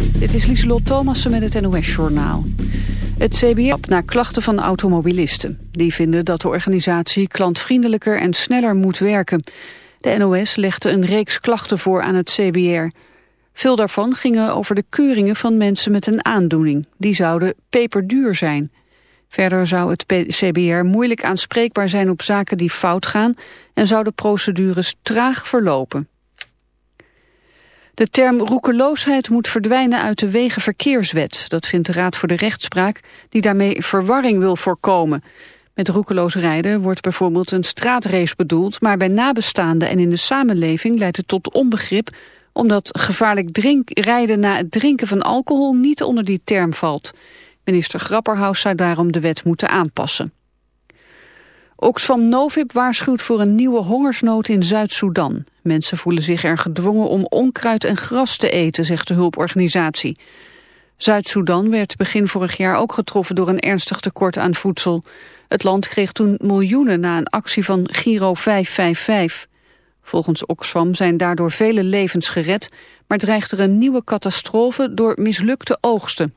Dit is Lieselot Thomassen met het NOS-journaal. Het CBR naar klachten van automobilisten. Die vinden dat de organisatie klantvriendelijker en sneller moet werken. De NOS legde een reeks klachten voor aan het CBR. Veel daarvan gingen over de keuringen van mensen met een aandoening. Die zouden peperduur zijn. Verder zou het CBR moeilijk aanspreekbaar zijn op zaken die fout gaan... en zouden procedures traag verlopen. De term roekeloosheid moet verdwijnen uit de Wegenverkeerswet. Dat vindt de Raad voor de Rechtspraak, die daarmee verwarring wil voorkomen. Met roekeloos rijden wordt bijvoorbeeld een straatrace bedoeld... maar bij nabestaanden en in de samenleving leidt het tot onbegrip... omdat gevaarlijk drink, rijden na het drinken van alcohol niet onder die term valt. Minister Grapperhaus zou daarom de wet moeten aanpassen. Oxfam Novib waarschuwt voor een nieuwe hongersnood in Zuid-Soedan. Mensen voelen zich er gedwongen om onkruid en gras te eten, zegt de hulporganisatie. Zuid-Soedan werd begin vorig jaar ook getroffen door een ernstig tekort aan voedsel. Het land kreeg toen miljoenen na een actie van Giro 555. Volgens Oxfam zijn daardoor vele levens gered, maar dreigt er een nieuwe catastrofe door mislukte oogsten.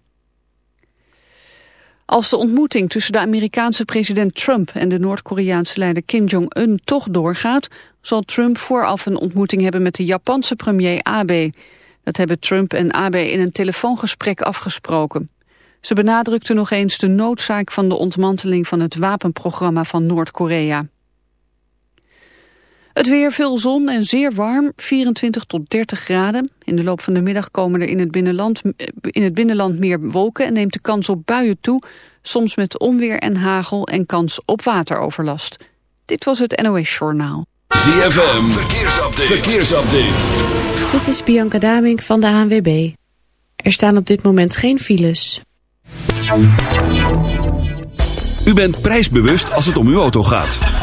Als de ontmoeting tussen de Amerikaanse president Trump en de Noord-Koreaanse leider Kim Jong-un toch doorgaat, zal Trump vooraf een ontmoeting hebben met de Japanse premier Abe. Dat hebben Trump en Abe in een telefoongesprek afgesproken. Ze benadrukten nog eens de noodzaak van de ontmanteling van het wapenprogramma van Noord-Korea. Het weer veel zon en zeer warm, 24 tot 30 graden. In de loop van de middag komen er in het binnenland, in het binnenland meer wolken... en neemt de kans op buien toe, soms met onweer en hagel... en kans op wateroverlast. Dit was het NOS Journaal. ZFM, verkeersupdate. verkeersupdate. Dit is Bianca Damink van de ANWB. Er staan op dit moment geen files. U bent prijsbewust als het om uw auto gaat.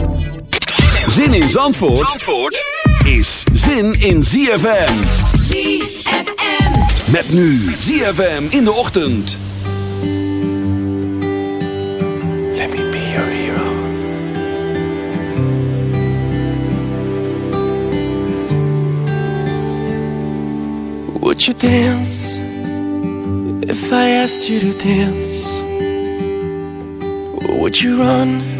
Zin in Zandvoort, Zandvoort is zin in ZFM. ZFM. Met nu ZFM in de ochtend. Let me be your hero. Would you dance if I asked you to dance? Or would you run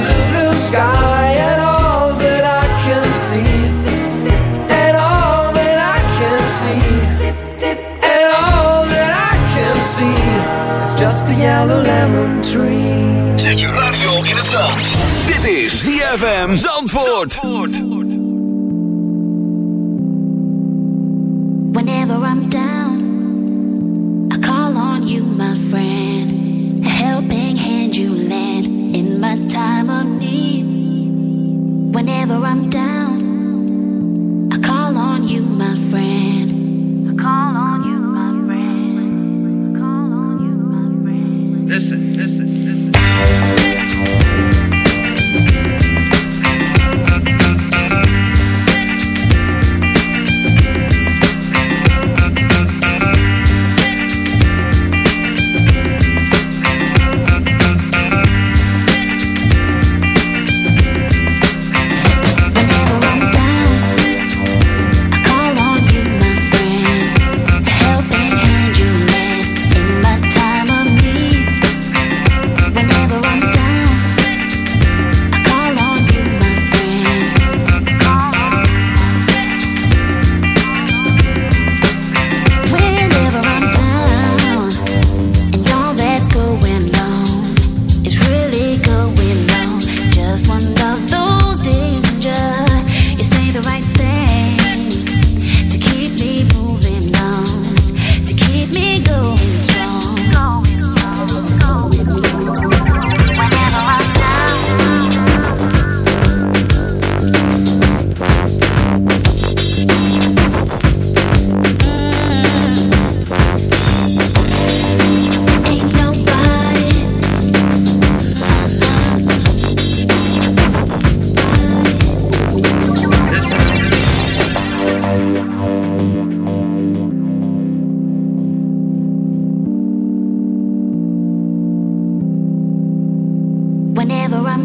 yellow lemon tree. Zet je radio in het zand. Dit is ZFM Zandvoort. Whenever I'm down,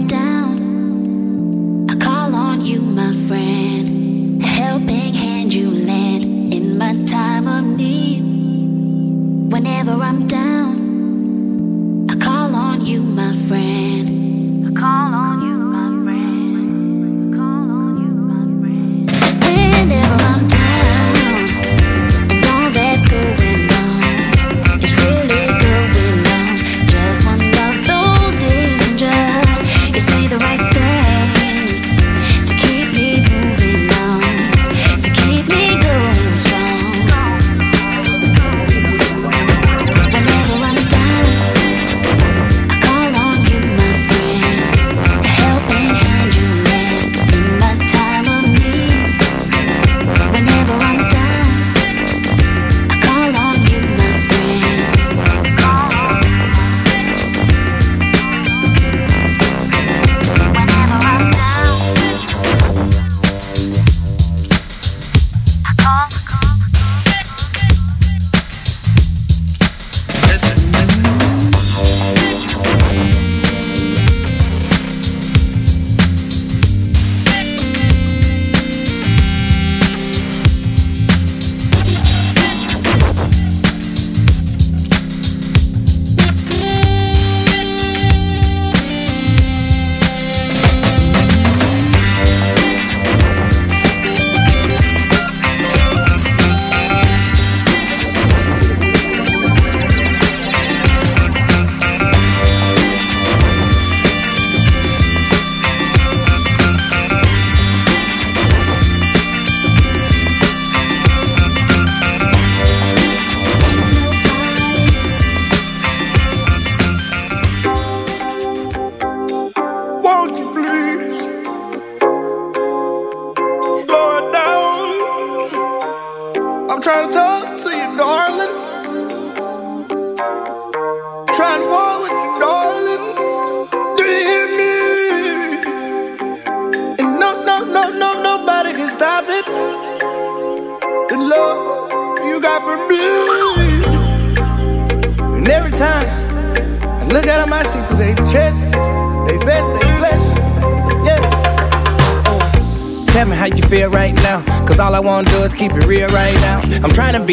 down.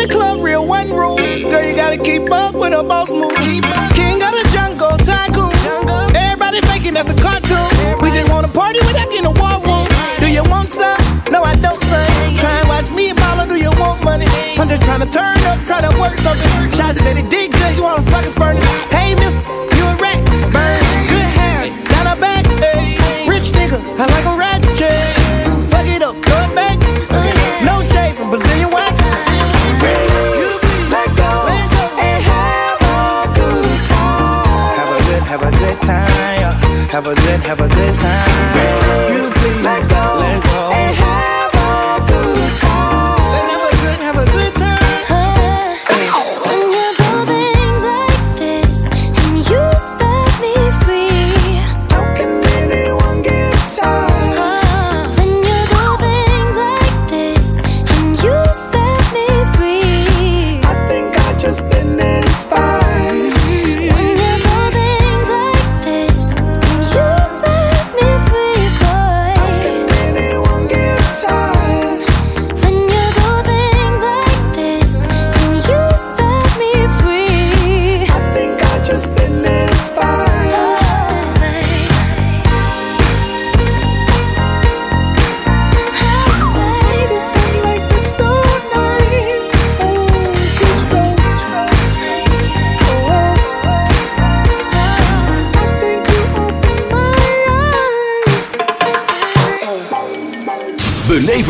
in the club, real one room. Girl, you gotta keep up with a boss move. King of the jungle, tycoon. Everybody faking that's a cartoon. We just wanna party without getting a war room. Do you want some? No, I don't, son. Try and watch me and mama, do you want money? I'm just trying to turn up, try to work something. Shots said it did good, you wanna fucking furnace. Hey, mister, have a good time.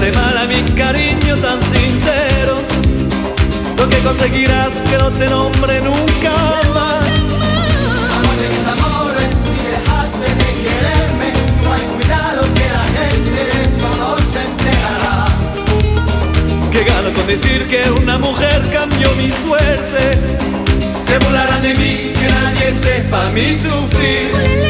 Mal a mi cariño tan sincero, lo que conseguirás que no te nombre nunca más. Amor de mis amores, si dejaste de quererme, no hay cuidado que la gente de eso no se enterará. Que gano con decir que una mujer cambió mi suerte. Se burlarán de mí, que nadie sepa mi sufrir.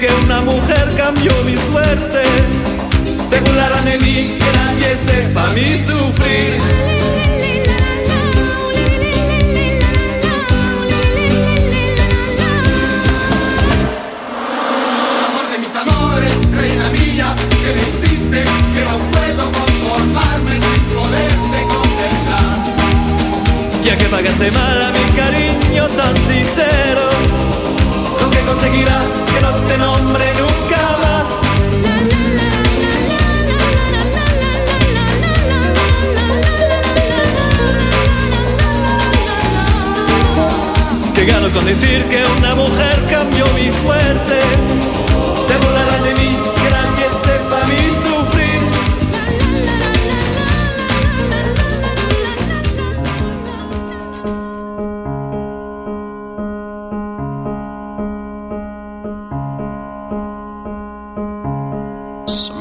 que una mujer cambió mi suerte. Se burlarán de mí, que nadie sepa mi sufrir. Amor de mis amores, reina mía, que me hiciste, que no puedo conformarme sin poderte contemplar. Ya que pagaste mal a mi cariño tan sincero, conseguirás que no te nombre nunca más. Que gano con decir que una mujer cambió mi suerte. Se burlarán de mí,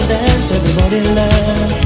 dance, everybody laugh.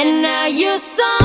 And now you're so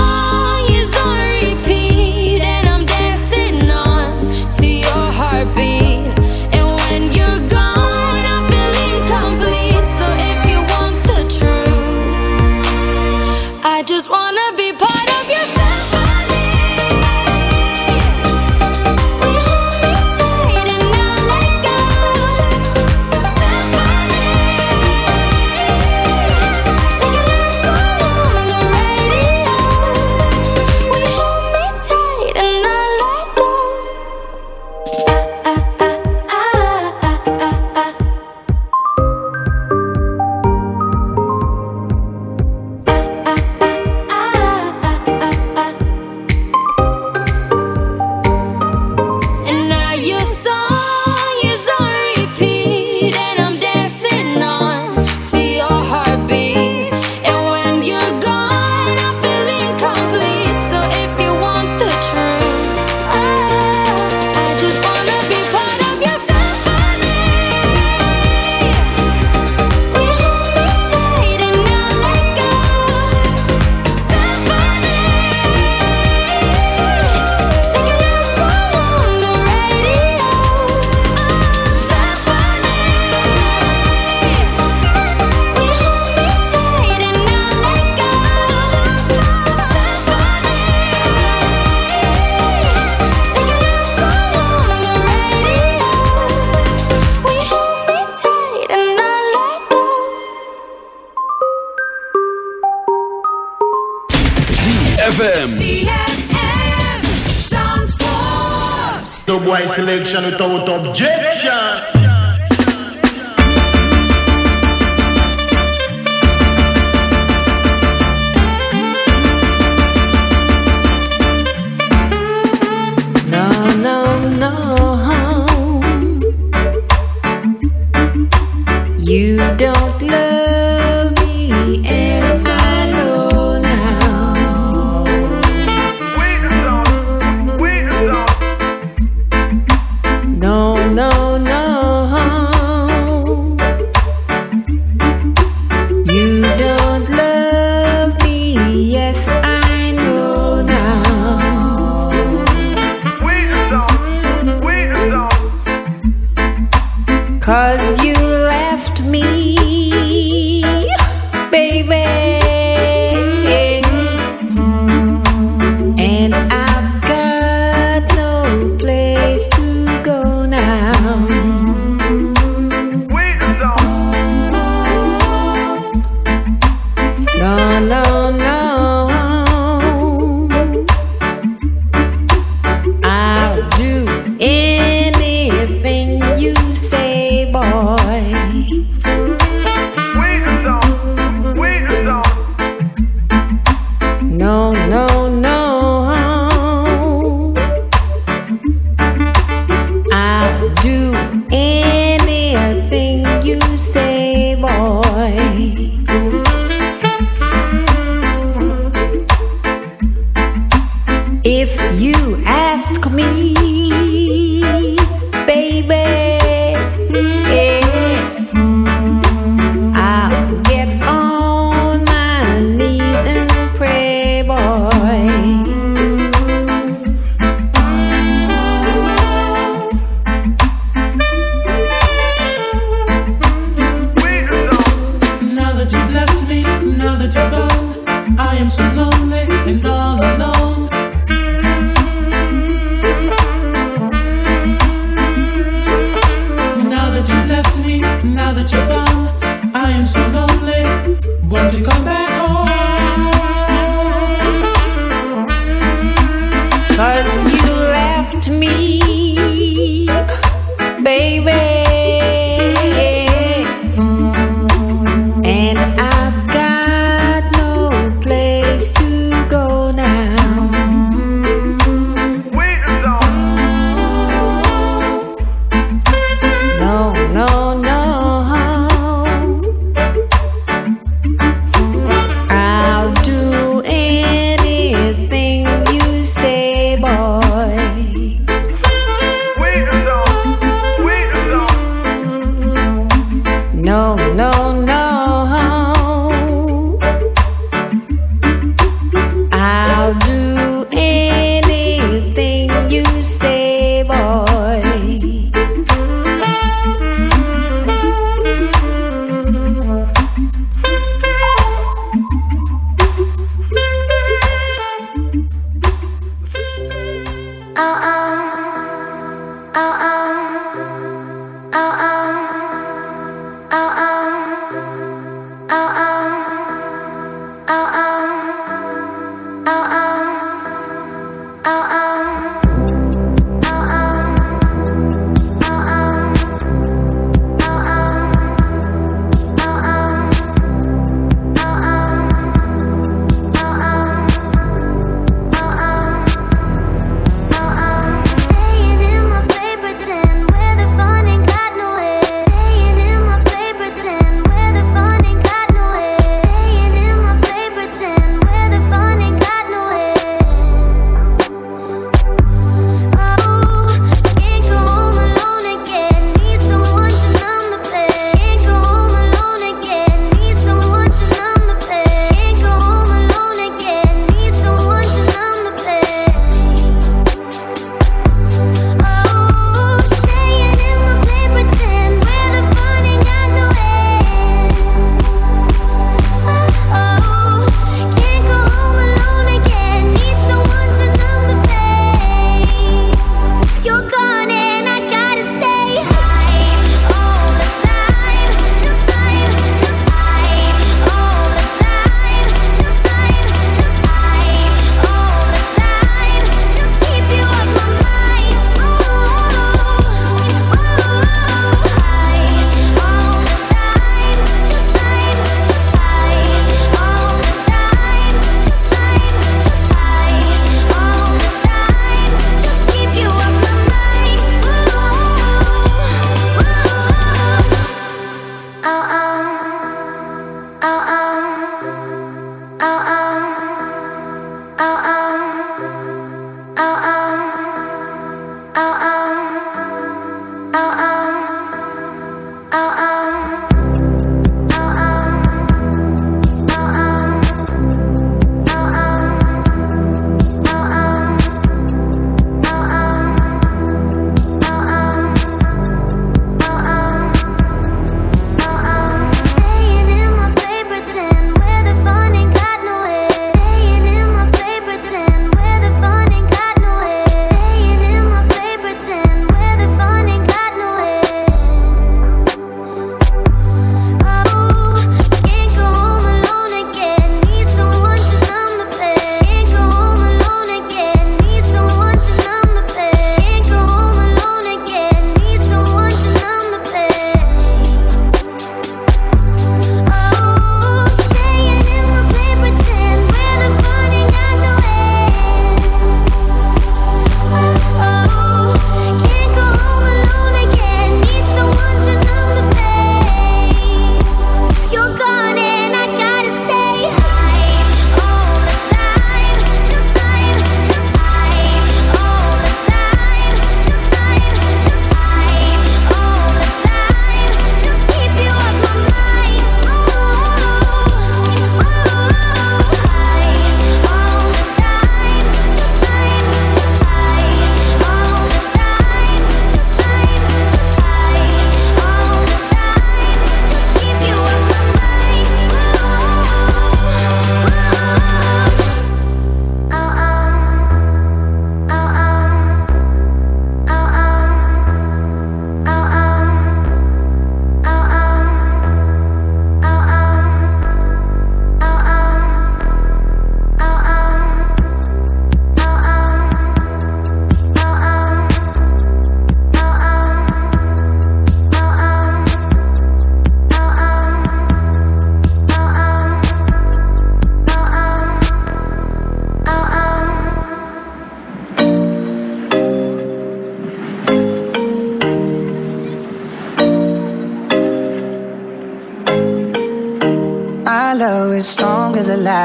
selection without objection.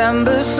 December